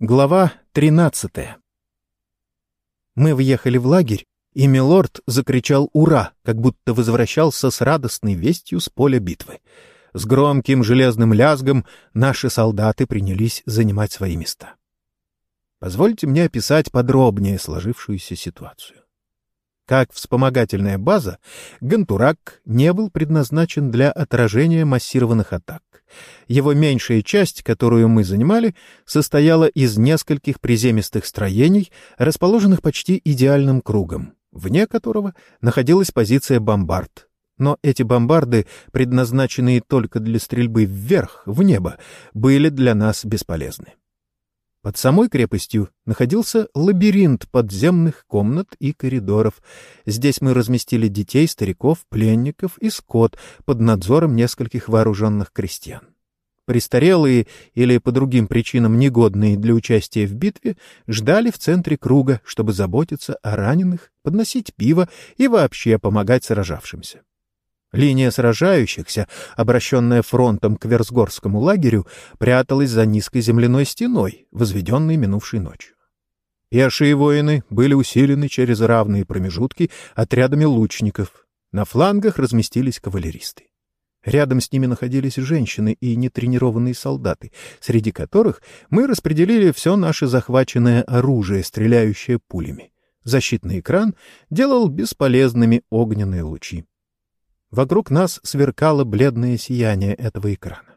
Глава 13 Мы въехали в лагерь, и Милорд закричал «Ура!», как будто возвращался с радостной вестью с поля битвы. С громким железным лязгом наши солдаты принялись занимать свои места. Позвольте мне описать подробнее сложившуюся ситуацию. Как вспомогательная база, Гантурак не был предназначен для отражения массированных атак. Его меньшая часть, которую мы занимали, состояла из нескольких приземистых строений, расположенных почти идеальным кругом, вне которого находилась позиция бомбард. Но эти бомбарды, предназначенные только для стрельбы вверх, в небо, были для нас бесполезны. Под самой крепостью находился лабиринт подземных комнат и коридоров. Здесь мы разместили детей, стариков, пленников и скот под надзором нескольких вооруженных крестьян. Престарелые или по другим причинам негодные для участия в битве ждали в центре круга, чтобы заботиться о раненых, подносить пиво и вообще помогать сражавшимся. Линия сражающихся, обращенная фронтом к Версгорскому лагерю, пряталась за низкой земляной стеной, возведенной минувшей ночью. Пешие воины были усилены через равные промежутки отрядами лучников. На флангах разместились кавалеристы. Рядом с ними находились женщины и нетренированные солдаты, среди которых мы распределили все наше захваченное оружие, стреляющее пулями. Защитный экран делал бесполезными огненные лучи. Вокруг нас сверкало бледное сияние этого экрана.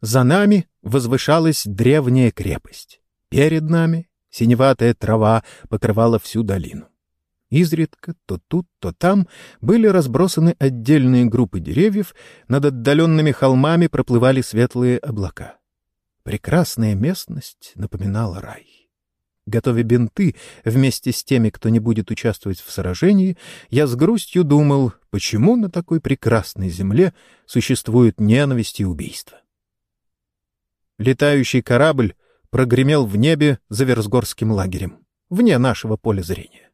За нами возвышалась древняя крепость. Перед нами синеватая трава покрывала всю долину. Изредка то тут, то там были разбросаны отдельные группы деревьев, над отдаленными холмами проплывали светлые облака. Прекрасная местность напоминала рай. Готовя бинты вместе с теми, кто не будет участвовать в сражении, я с грустью думал, почему на такой прекрасной земле существует ненависть и убийство. Летающий корабль прогремел в небе за Версгорским лагерем, вне нашего поля зрения.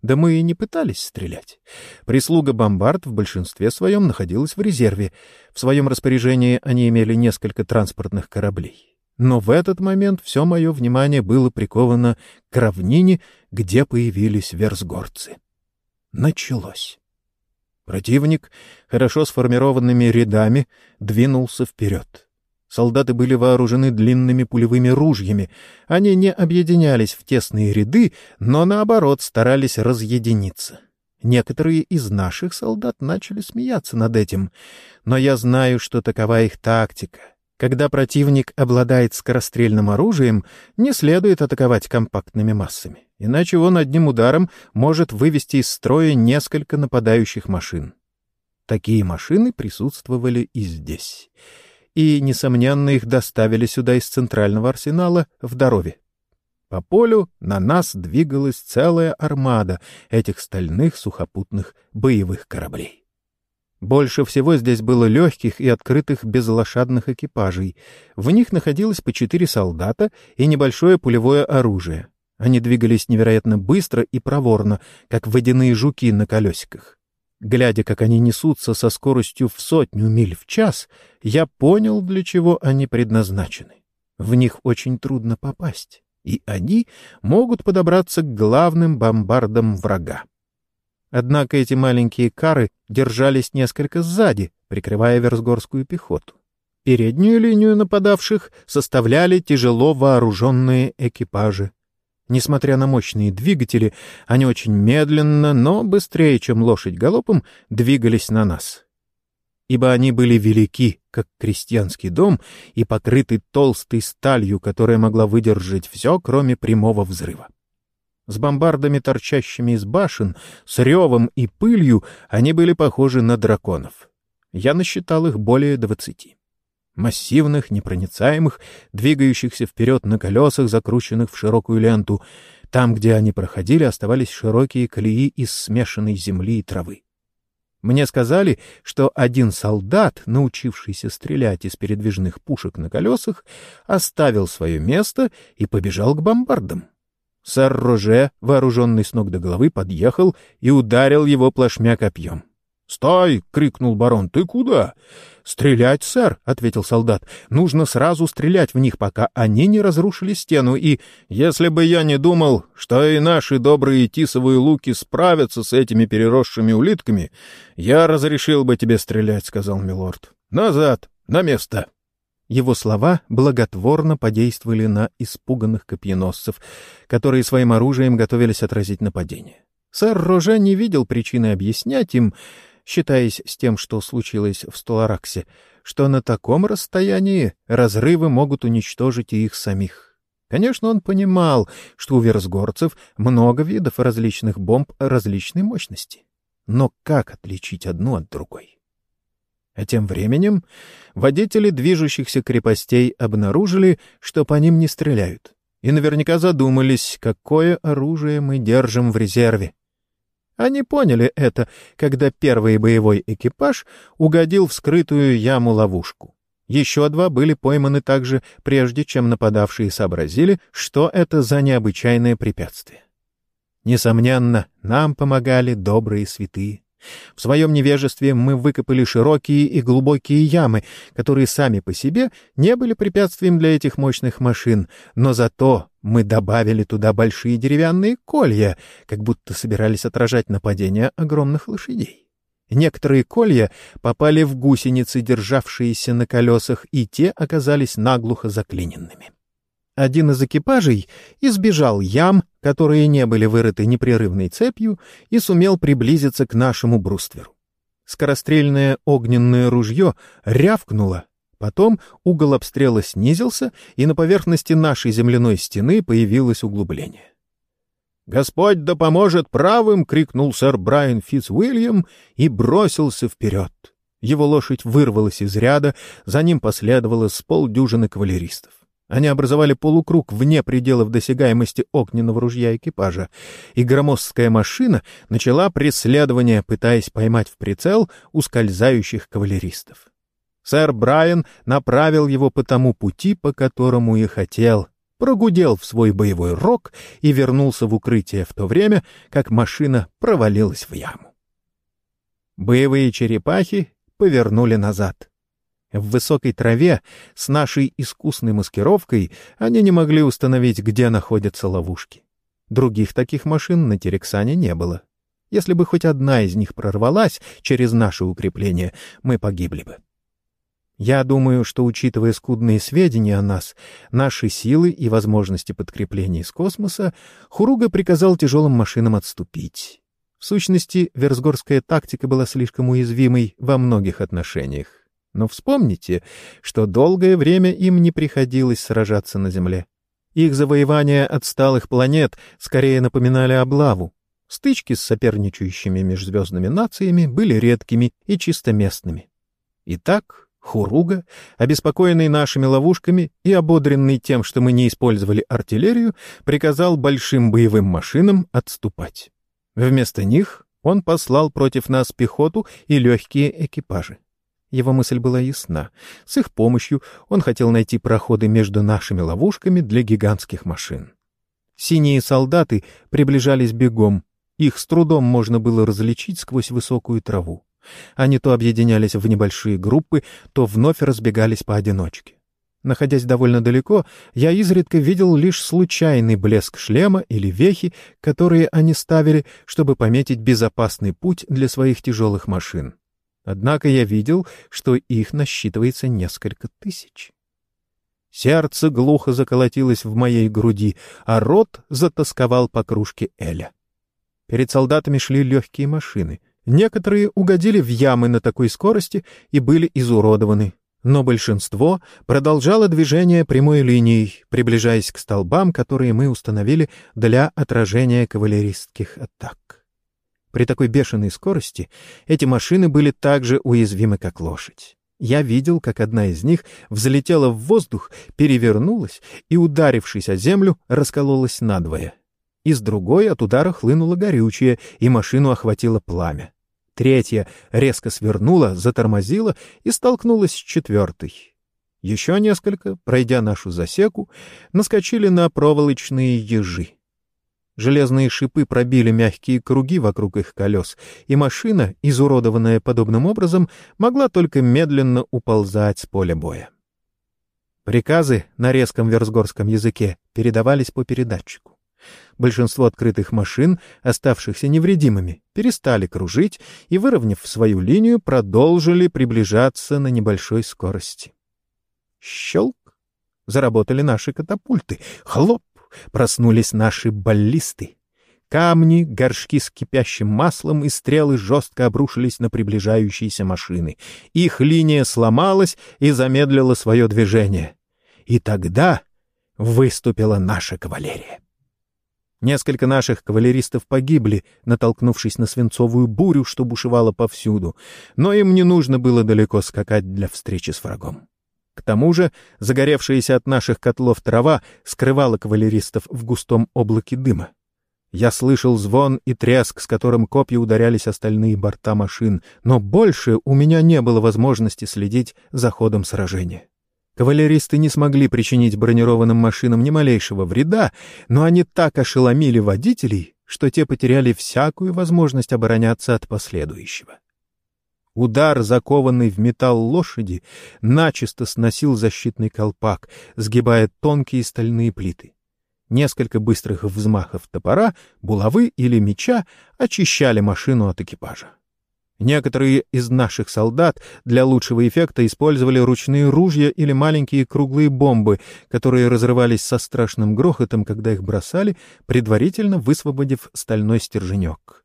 Да мы и не пытались стрелять. Прислуга бомбард в большинстве своем находилась в резерве. В своем распоряжении они имели несколько транспортных кораблей. Но в этот момент все мое внимание было приковано к равнине, где появились версгорцы. Началось. Противник, хорошо сформированными рядами, двинулся вперед. Солдаты были вооружены длинными пулевыми ружьями. Они не объединялись в тесные ряды, но, наоборот, старались разъединиться. Некоторые из наших солдат начали смеяться над этим, но я знаю, что такова их тактика — когда противник обладает скорострельным оружием, не следует атаковать компактными массами, иначе он одним ударом может вывести из строя несколько нападающих машин. Такие машины присутствовали и здесь. И, несомненно, их доставили сюда из центрального арсенала в Дорове. По полю на нас двигалась целая армада этих стальных сухопутных боевых кораблей. Больше всего здесь было легких и открытых безлошадных экипажей. В них находилось по четыре солдата и небольшое пулевое оружие. Они двигались невероятно быстро и проворно, как водяные жуки на колесиках. Глядя, как они несутся со скоростью в сотню миль в час, я понял, для чего они предназначены. В них очень трудно попасть, и они могут подобраться к главным бомбардам врага. Однако эти маленькие кары держались несколько сзади, прикрывая Версгорскую пехоту. Переднюю линию нападавших составляли тяжело вооруженные экипажи. Несмотря на мощные двигатели, они очень медленно, но быстрее, чем лошадь галопом, двигались на нас. Ибо они были велики, как крестьянский дом, и покрыты толстой сталью, которая могла выдержать все, кроме прямого взрыва. С бомбардами, торчащими из башен, с ревом и пылью, они были похожи на драконов. Я насчитал их более двадцати. Массивных, непроницаемых, двигающихся вперед на колесах, закрученных в широкую ленту. Там, где они проходили, оставались широкие колеи из смешанной земли и травы. Мне сказали, что один солдат, научившийся стрелять из передвижных пушек на колесах, оставил свое место и побежал к бомбардам. Сэр Роже, вооруженный с ног до головы, подъехал и ударил его плашмя копьем. «Стой!» — крикнул барон. «Ты куда?» «Стрелять, сэр!» — ответил солдат. «Нужно сразу стрелять в них, пока они не разрушили стену, и...» «Если бы я не думал, что и наши добрые тисовые луки справятся с этими переросшими улитками, я разрешил бы тебе стрелять», — сказал милорд. «Назад! На место!» Его слова благотворно подействовали на испуганных копьеносцев, которые своим оружием готовились отразить нападение. Сэр Роже не видел причины объяснять им, считаясь с тем, что случилось в Столараксе, что на таком расстоянии разрывы могут уничтожить и их самих. Конечно, он понимал, что у версгорцев много видов различных бомб различной мощности. Но как отличить одну от другой? А тем временем водители движущихся крепостей обнаружили, что по ним не стреляют, и наверняка задумались, какое оружие мы держим в резерве. Они поняли это, когда первый боевой экипаж угодил в скрытую яму-ловушку. Еще два были пойманы также, прежде чем нападавшие сообразили, что это за необычайное препятствие. Несомненно, нам помогали добрые святые. В своем невежестве мы выкопали широкие и глубокие ямы, которые сами по себе не были препятствием для этих мощных машин, но зато мы добавили туда большие деревянные колья, как будто собирались отражать нападение огромных лошадей. Некоторые колья попали в гусеницы, державшиеся на колесах, и те оказались наглухо заклиненными. Один из экипажей избежал ям, которые не были вырыты непрерывной цепью, и сумел приблизиться к нашему брустверу. Скорострельное огненное ружье рявкнуло, потом угол обстрела снизился, и на поверхности нашей земляной стены появилось углубление. «Господь да поможет правым!» — крикнул сэр Брайан Фитц-Уильям и бросился вперед. Его лошадь вырвалась из ряда, за ним последовало с полдюжины кавалеристов. Они образовали полукруг вне пределов досягаемости огненного ружья экипажа, и громоздкая машина начала преследование, пытаясь поймать в прицел ускользающих кавалеристов. Сэр Брайан направил его по тому пути, по которому и хотел, прогудел в свой боевой рог и вернулся в укрытие в то время, как машина провалилась в яму. Боевые черепахи повернули назад — в высокой траве с нашей искусной маскировкой они не могли установить, где находятся ловушки. Других таких машин на Терексане не было. Если бы хоть одна из них прорвалась через наше укрепление, мы погибли бы. Я думаю, что, учитывая скудные сведения о нас, наши силы и возможности подкрепления из космоса, Хуруга приказал тяжелым машинам отступить. В сущности, версгорская тактика была слишком уязвимой во многих отношениях. Но вспомните, что долгое время им не приходилось сражаться на Земле. Их завоевания отсталых планет скорее напоминали облаву. Стычки с соперничающими межзвездными нациями были редкими и чисто местными. Итак, Хуруга, обеспокоенный нашими ловушками и ободренный тем, что мы не использовали артиллерию, приказал большим боевым машинам отступать. Вместо них он послал против нас пехоту и легкие экипажи. Его мысль была ясна. С их помощью он хотел найти проходы между нашими ловушками для гигантских машин. Синие солдаты приближались бегом. Их с трудом можно было различить сквозь высокую траву. Они то объединялись в небольшие группы, то вновь разбегались поодиночке. Находясь довольно далеко, я изредка видел лишь случайный блеск шлема или вехи, которые они ставили, чтобы пометить безопасный путь для своих тяжелых машин. Однако я видел, что их насчитывается несколько тысяч. Сердце глухо заколотилось в моей груди, а рот затасковал по кружке Эля. Перед солдатами шли легкие машины. Некоторые угодили в ямы на такой скорости и были изуродованы, но большинство продолжало движение прямой линией, приближаясь к столбам, которые мы установили для отражения кавалеристских атак. При такой бешеной скорости эти машины были так же уязвимы, как лошадь. Я видел, как одна из них взлетела в воздух, перевернулась и, ударившись о землю, раскололась надвое. Из другой от удара хлынуло горючее, и машину охватило пламя. Третья резко свернула, затормозила и столкнулась с четвертой. Еще несколько, пройдя нашу засеку, наскочили на проволочные ежи. Железные шипы пробили мягкие круги вокруг их колес, и машина, изуродованная подобным образом, могла только медленно уползать с поля боя. Приказы на резком версгорском языке передавались по передатчику. Большинство открытых машин, оставшихся невредимыми, перестали кружить и, выровняв свою линию, продолжили приближаться на небольшой скорости. Щелк! Заработали наши катапульты. Хлоп! Проснулись наши баллисты. Камни, горшки с кипящим маслом и стрелы жестко обрушились на приближающиеся машины. Их линия сломалась и замедлила свое движение. И тогда выступила наша кавалерия. Несколько наших кавалеристов погибли, натолкнувшись на свинцовую бурю, что бушевала повсюду, но им не нужно было далеко скакать для встречи с врагом. К тому же загоревшаяся от наших котлов трава скрывала кавалеристов в густом облаке дыма. Я слышал звон и треск, с которым копья ударялись остальные борта машин, но больше у меня не было возможности следить за ходом сражения. Кавалеристы не смогли причинить бронированным машинам ни малейшего вреда, но они так ошеломили водителей, что те потеряли всякую возможность обороняться от последующего. Удар, закованный в металл лошади, начисто сносил защитный колпак, сгибая тонкие стальные плиты. Несколько быстрых взмахов топора, булавы или меча очищали машину от экипажа. Некоторые из наших солдат для лучшего эффекта использовали ручные ружья или маленькие круглые бомбы, которые разрывались со страшным грохотом, когда их бросали, предварительно высвободив стальной стерженек.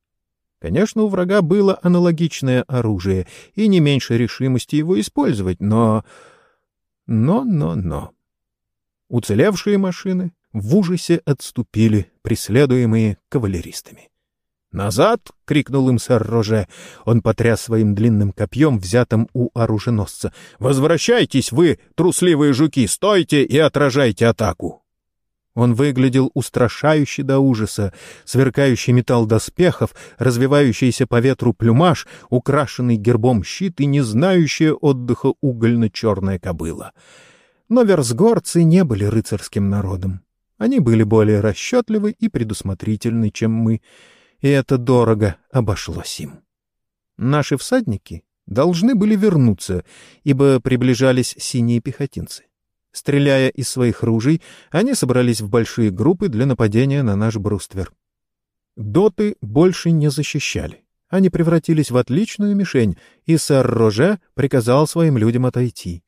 Конечно, у врага было аналогичное оружие и не меньше решимости его использовать, но... Но, но, но... Уцелевшие машины в ужасе отступили, преследуемые кавалеристами. «Назад!» — крикнул им сэр Роже. Он потряс своим длинным копьем, взятым у оруженосца. «Возвращайтесь вы, трусливые жуки! Стойте и отражайте атаку!» Он выглядел устрашающе до ужаса, сверкающий металл доспехов, развивающийся по ветру плюмаж, украшенный гербом щит и не знающая отдыха угольно-черная кобыла. Но версгорцы не были рыцарским народом. Они были более расчетливы и предусмотрительны, чем мы, и это дорого обошлось им. Наши всадники должны были вернуться, ибо приближались синие пехотинцы. Стреляя из своих ружей, они собрались в большие группы для нападения на наш бруствер. Доты больше не защищали. Они превратились в отличную мишень, и сэр Роже приказал своим людям отойти.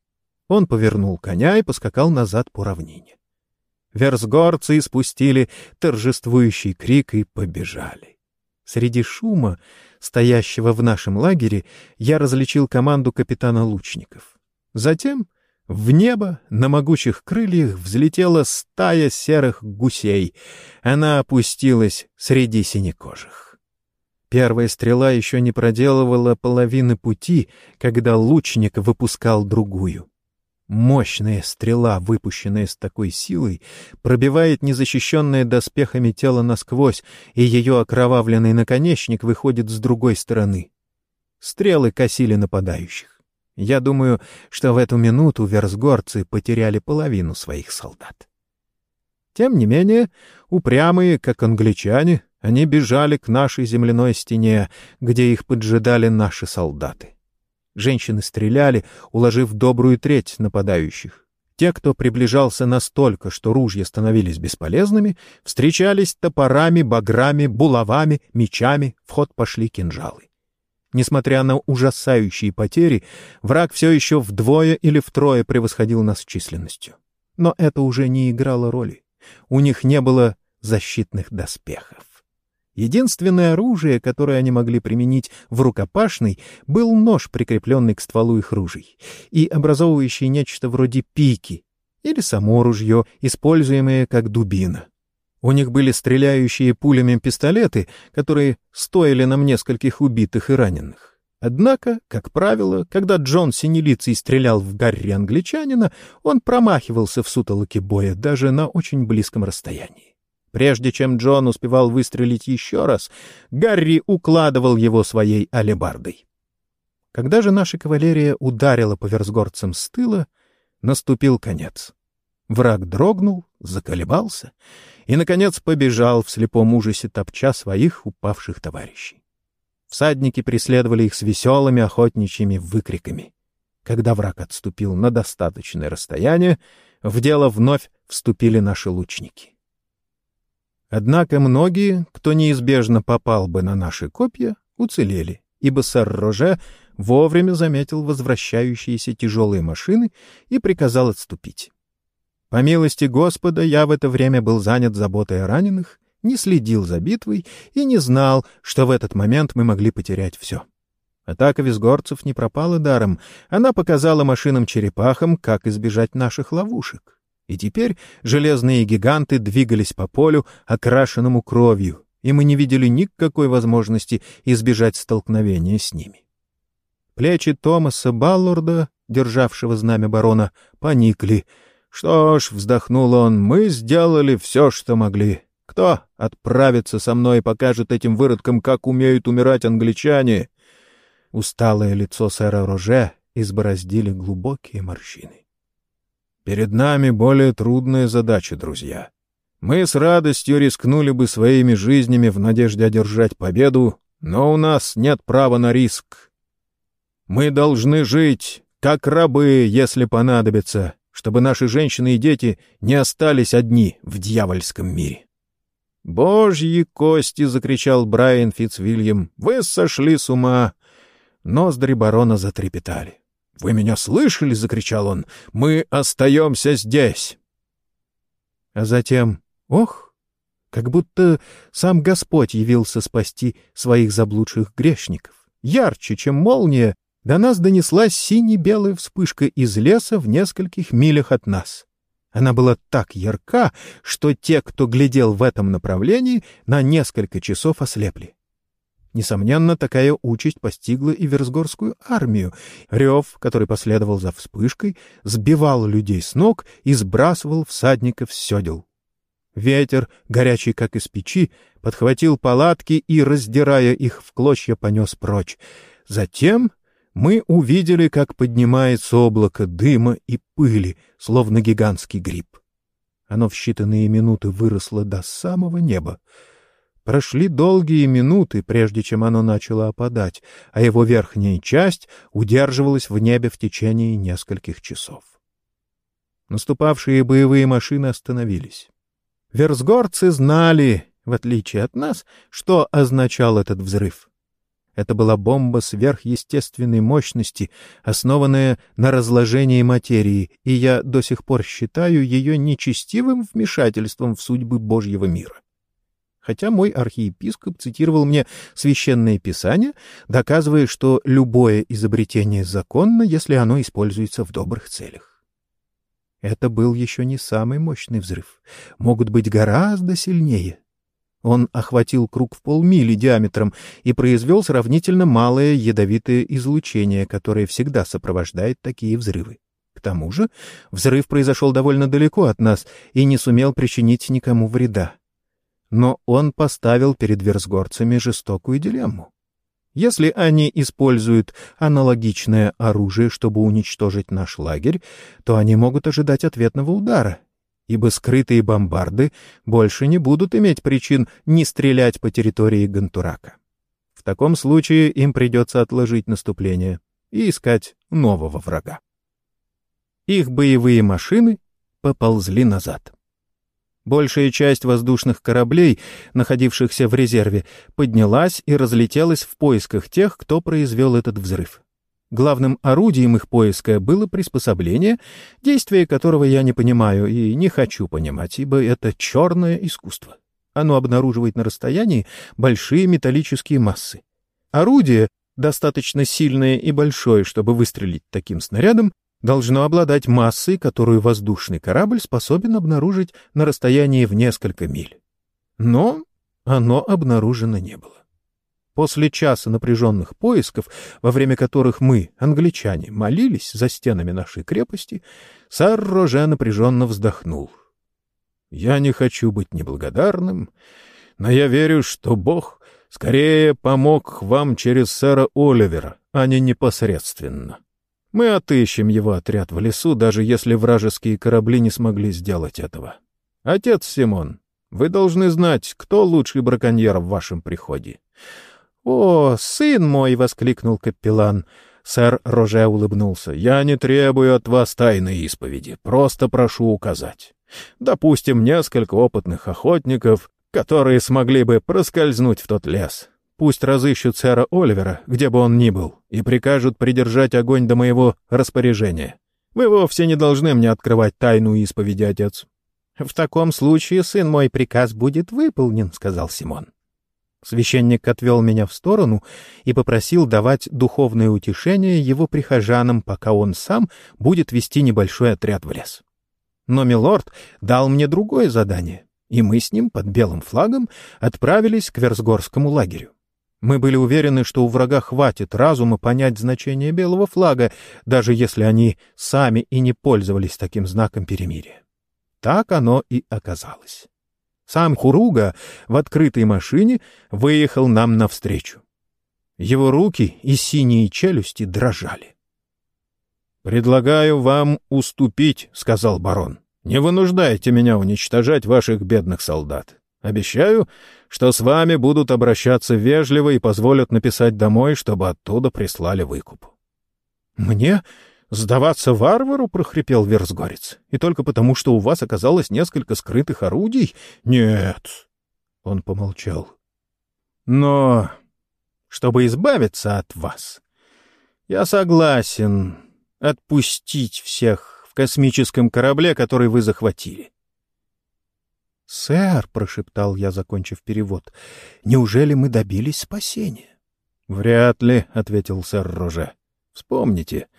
Он повернул коня и поскакал назад по равнине. Версгорцы испустили торжествующий крик и побежали. Среди шума, стоящего в нашем лагере, я различил команду капитана лучников. Затем в небо на могучих крыльях взлетела стая серых гусей. Она опустилась среди синекожих. Первая стрела еще не проделывала половины пути, когда лучник выпускал другую. Мощная стрела, выпущенная с такой силой, пробивает незащищенное доспехами тело насквозь, и ее окровавленный наконечник выходит с другой стороны. Стрелы косили нападающих. Я думаю, что в эту минуту версгорцы потеряли половину своих солдат. Тем не менее, упрямые, как англичане, они бежали к нашей земляной стене, где их поджидали наши солдаты. Женщины стреляли, уложив добрую треть нападающих. Те, кто приближался настолько, что ружья становились бесполезными, встречались топорами, баграми, булавами, мечами, в ход пошли кинжалы. Несмотря на ужасающие потери, враг все еще вдвое или втрое превосходил нас численностью. Но это уже не играло роли. У них не было защитных доспехов. Единственное оружие, которое они могли применить в рукопашной, был нож, прикрепленный к стволу их ружей, и образовывающий нечто вроде пики, или само ружье, используемое как дубина. У них были стреляющие пулями пистолеты, которые стоили нам нескольких убитых и раненых. Однако, как правило, когда Джон Синелицей стрелял в Гарри англичанина, он промахивался в сутолоке боя даже на очень близком расстоянии. Прежде чем Джон успевал выстрелить еще раз, Гарри укладывал его своей алебардой. Когда же наша кавалерия ударила по версгорцам с тыла, наступил конец. Враг дрогнул, заколебался и, наконец, побежал в слепом ужасе топча своих упавших товарищей. Всадники преследовали их с веселыми охотничьими выкриками. Когда враг отступил на достаточное расстояние, в дело вновь вступили наши лучники. Однако многие, кто неизбежно попал бы на наши копья, уцелели, ибо сэр Роже вовремя заметил возвращающиеся тяжелые машины и приказал отступить. По милости Господа я в это время был занят заботой о раненых, не следил за битвой и не знал, что в этот момент мы могли потерять все. Атака визгорцев не пропала даром. Она показала машинам-черепахам, как избежать наших ловушек. И теперь железные гиганты двигались по полю, окрашенному кровью, и мы не видели никакой возможности избежать столкновения с ними. Плечи Томаса Баллорда, державшего знамя барона, поникли. «Что ж», — вздохнул он, — «мы сделали все, что могли. Кто отправится со мной и покажет этим выродкам, как умеют умирать англичане?» Усталое лицо сэра Роже избороздили глубокие морщины. «Перед нами более трудная задача, друзья. Мы с радостью рискнули бы своими жизнями в надежде одержать победу, но у нас нет права на риск. Мы должны жить, как рабы, если понадобится, чтобы наши женщины и дети не остались одни в дьявольском мире». «Божьи кости!» — закричал Брайан Фитцвильям. «Вы сошли с ума! Ноздри барона затрепетали. «Вы меня слышали?» — закричал он. «Мы остаемся здесь!» А затем, ох, как будто сам Господь явился спасти своих заблудших грешников. Ярче, чем молния, до нас донеслась сине-белая вспышка из леса в нескольких милях от нас. Она была так ярка, что те, кто глядел в этом направлении, на несколько часов ослепли. Несомненно, такая участь постигла и Версгорскую армию. Рев, который последовал за вспышкой, сбивал людей с ног и сбрасывал всадников с седел. Ветер, горячий как из печи, подхватил палатки и, раздирая их в клочья, понес прочь. Затем мы увидели, как поднимается облако дыма и пыли, словно гигантский гриб. Оно в считанные минуты выросло до самого неба. Прошли долгие минуты, прежде чем оно начало опадать, а его верхняя часть удерживалась в небе в течение нескольких часов. Наступавшие боевые машины остановились. Версгорцы знали, в отличие от нас, что означал этот взрыв. Это была бомба сверхъестественной мощности, основанная на разложении материи, и я до сих пор считаю ее нечестивым вмешательством в судьбы Божьего мира хотя мой архиепископ цитировал мне священное писание, доказывая, что любое изобретение законно, если оно используется в добрых целях. Это был еще не самый мощный взрыв. Могут быть гораздо сильнее. Он охватил круг в полмили диаметром и произвел сравнительно малое ядовитое излучение, которое всегда сопровождает такие взрывы. К тому же взрыв произошел довольно далеко от нас и не сумел причинить никому вреда. Но он поставил перед версгорцами жестокую дилемму. Если они используют аналогичное оружие, чтобы уничтожить наш лагерь, то они могут ожидать ответного удара, ибо скрытые бомбарды больше не будут иметь причин не стрелять по территории Гантурака. В таком случае им придется отложить наступление и искать нового врага. Их боевые машины поползли назад. Большая часть воздушных кораблей, находившихся в резерве, поднялась и разлетелась в поисках тех, кто произвел этот взрыв. Главным орудием их поиска было приспособление, действие которого я не понимаю и не хочу понимать, ибо это черное искусство. Оно обнаруживает на расстоянии большие металлические массы. Орудие, достаточно сильное и большое, чтобы выстрелить таким снарядом, должно обладать массой, которую воздушный корабль способен обнаружить на расстоянии в несколько миль. Но оно обнаружено не было. После часа напряженных поисков, во время которых мы, англичане, молились за стенами нашей крепости, сэр Роже напряженно вздохнул. «Я не хочу быть неблагодарным, но я верю, что Бог скорее помог вам через сэра Оливера, а не непосредственно». Мы отыщем его отряд в лесу, даже если вражеские корабли не смогли сделать этого. Отец Симон, вы должны знать, кто лучший браконьер в вашем приходе. — О, сын мой! — воскликнул капеллан. Сэр Роже улыбнулся. — Я не требую от вас тайной исповеди, просто прошу указать. Допустим, несколько опытных охотников, которые смогли бы проскользнуть в тот лес. Пусть разыщут сэра Оливера, где бы он ни был, и прикажут придержать огонь до моего распоряжения. Вы вовсе не должны мне открывать тайну исповеди, отец. — В таком случае, сын мой, приказ будет выполнен, — сказал Симон. Священник отвел меня в сторону и попросил давать духовное утешение его прихожанам, пока он сам будет вести небольшой отряд в лес. Но милорд дал мне другое задание, и мы с ним под белым флагом отправились к Версгорскому лагерю. Мы были уверены, что у врага хватит разума понять значение белого флага, даже если они сами и не пользовались таким знаком перемирия. Так оно и оказалось. Сам Хуруга в открытой машине выехал нам навстречу. Его руки и синие челюсти дрожали. «Предлагаю вам уступить», — сказал барон. «Не вынуждайте меня уничтожать ваших бедных солдат. Обещаю, что с вами будут обращаться вежливо и позволят написать домой, чтобы оттуда прислали выкуп». «Мне «Сдаваться варвару?» — прохрипел Версгорец. «И только потому, что у вас оказалось несколько скрытых орудий? Нет!» Он помолчал. «Но, чтобы избавиться от вас, я согласен отпустить всех в космическом корабле, который вы захватили». «Сэр», — прошептал я, закончив перевод, — «неужели мы добились спасения?» «Вряд ли», — ответил сэр Роже. «Вспомните».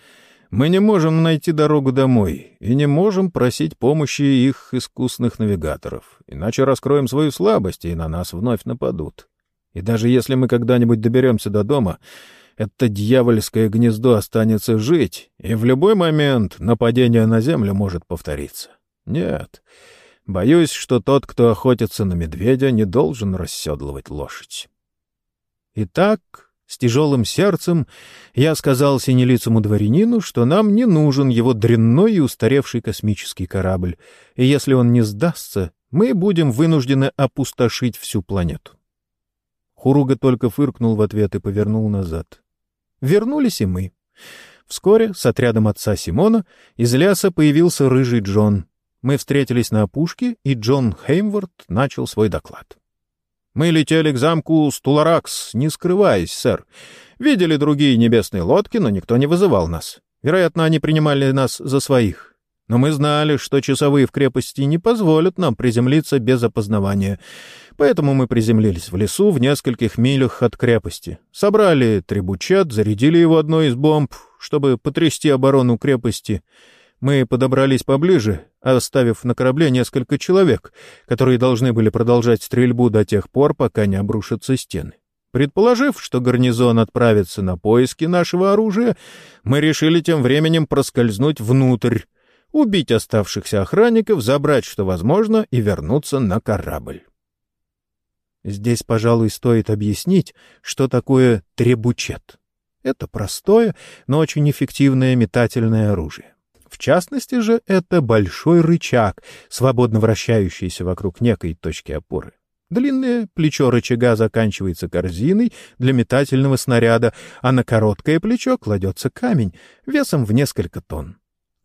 Мы не можем найти дорогу домой и не можем просить помощи их искусных навигаторов, иначе раскроем свою слабость, и на нас вновь нападут. И даже если мы когда-нибудь доберемся до дома, это дьявольское гнездо останется жить, и в любой момент нападение на землю может повториться. Нет, боюсь, что тот, кто охотится на медведя, не должен расседлывать лошадь. Итак, с тяжелым сердцем я сказал синелицому дворянину, что нам не нужен его дрянной и устаревший космический корабль, и если он не сдастся, мы будем вынуждены опустошить всю планету. Хуруга только фыркнул в ответ и повернул назад. Вернулись и мы. Вскоре с отрядом отца Симона из леса появился рыжий Джон. Мы встретились на опушке, и Джон Хеймворд начал свой доклад. Мы летели к замку Стуларакс, не скрываясь, сэр. Видели другие небесные лодки, но никто не вызывал нас. Вероятно, они принимали нас за своих. Но мы знали, что часовые в крепости не позволят нам приземлиться без опознавания. Поэтому мы приземлились в лесу в нескольких милях от крепости. Собрали трибучет, зарядили его одной из бомб, чтобы потрясти оборону крепости — мы подобрались поближе, оставив на корабле несколько человек, которые должны были продолжать стрельбу до тех пор, пока не обрушатся стены. Предположив, что гарнизон отправится на поиски нашего оружия, мы решили тем временем проскользнуть внутрь, убить оставшихся охранников, забрать, что возможно, и вернуться на корабль. Здесь, пожалуй, стоит объяснить, что такое требучет. Это простое, но очень эффективное метательное оружие. В частности же, это большой рычаг, свободно вращающийся вокруг некой точки опоры. Длинное плечо рычага заканчивается корзиной для метательного снаряда, а на короткое плечо кладется камень весом в несколько тонн.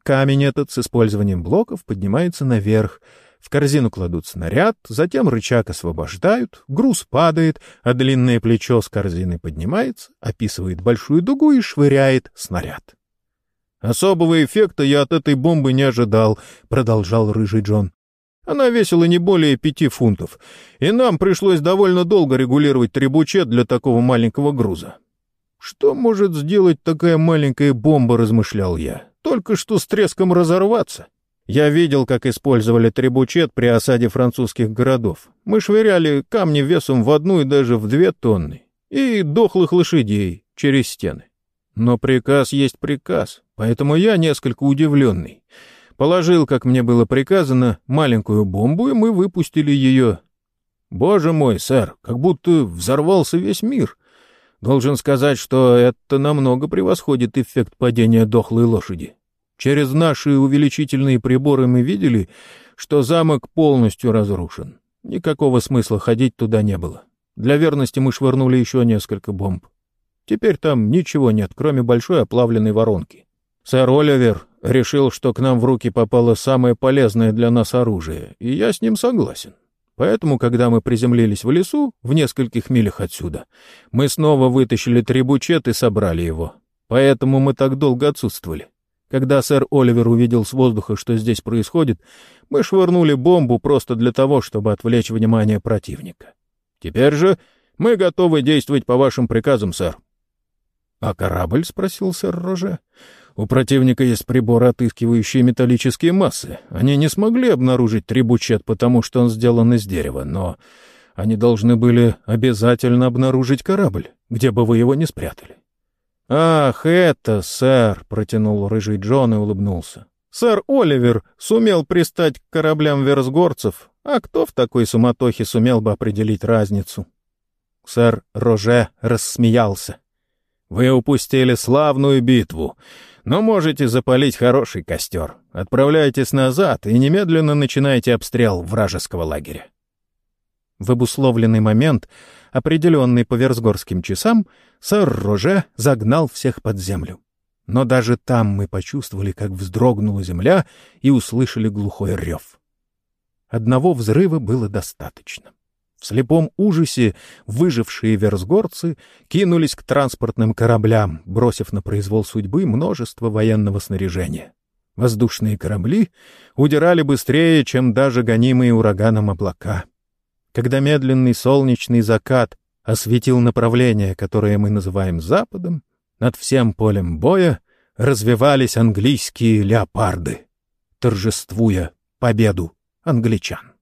Камень этот с использованием блоков поднимается наверх, в корзину кладут снаряд, затем рычаг освобождают, груз падает, а длинное плечо с корзиной поднимается, описывает большую дугу и швыряет снаряд. «Особого эффекта я от этой бомбы не ожидал», — продолжал рыжий Джон. «Она весила не более пяти фунтов, и нам пришлось довольно долго регулировать требучет для такого маленького груза». «Что может сделать такая маленькая бомба?» — размышлял я. «Только что с треском разорваться». Я видел, как использовали требучет при осаде французских городов. Мы швыряли камни весом в одну и даже в две тонны. И дохлых лошадей через стены. Но приказ есть приказ, поэтому я несколько удивленный. Положил, как мне было приказано, маленькую бомбу, и мы выпустили ее. Боже мой, сэр, как будто взорвался весь мир. Должен сказать, что это намного превосходит эффект падения дохлой лошади. Через наши увеличительные приборы мы видели, что замок полностью разрушен. Никакого смысла ходить туда не было. Для верности мы швырнули еще несколько бомб. Теперь там ничего нет, кроме большой оплавленной воронки. Сэр Оливер решил, что к нам в руки попало самое полезное для нас оружие, и я с ним согласен. Поэтому, когда мы приземлились в лесу, в нескольких милях отсюда, мы снова вытащили трибучет и собрали его. Поэтому мы так долго отсутствовали. Когда сэр Оливер увидел с воздуха, что здесь происходит, мы швырнули бомбу просто для того, чтобы отвлечь внимание противника. Теперь же мы готовы действовать по вашим приказам, сэр. — А корабль? — спросил сэр Роже. — У противника есть приборы, отыскивающие металлические массы. Они не смогли обнаружить трибучет, потому что он сделан из дерева, но они должны были обязательно обнаружить корабль, где бы вы его не спрятали. «Ах, это, сэр!» — протянул рыжий Джон и улыбнулся. «Сэр Оливер сумел пристать к кораблям версгорцев, а кто в такой суматохе сумел бы определить разницу?» Сэр Роже рассмеялся. «Вы упустили славную битву, но можете запалить хороший костер. Отправляйтесь назад и немедленно начинайте обстрел вражеского лагеря». В обусловленный момент, определенный по версгорским часам, сэр Роже загнал всех под землю. Но даже там мы почувствовали, как вздрогнула земля и услышали глухой рев. Одного взрыва было достаточно. В слепом ужасе выжившие версгорцы кинулись к транспортным кораблям, бросив на произвол судьбы множество военного снаряжения. Воздушные корабли удирали быстрее, чем даже гонимые ураганом облака — когда медленный солнечный закат осветил направление, которое мы называем Западом, над всем полем боя развивались английские леопарды, торжествуя победу англичан.